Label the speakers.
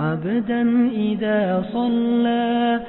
Speaker 1: عبدا إذا صلى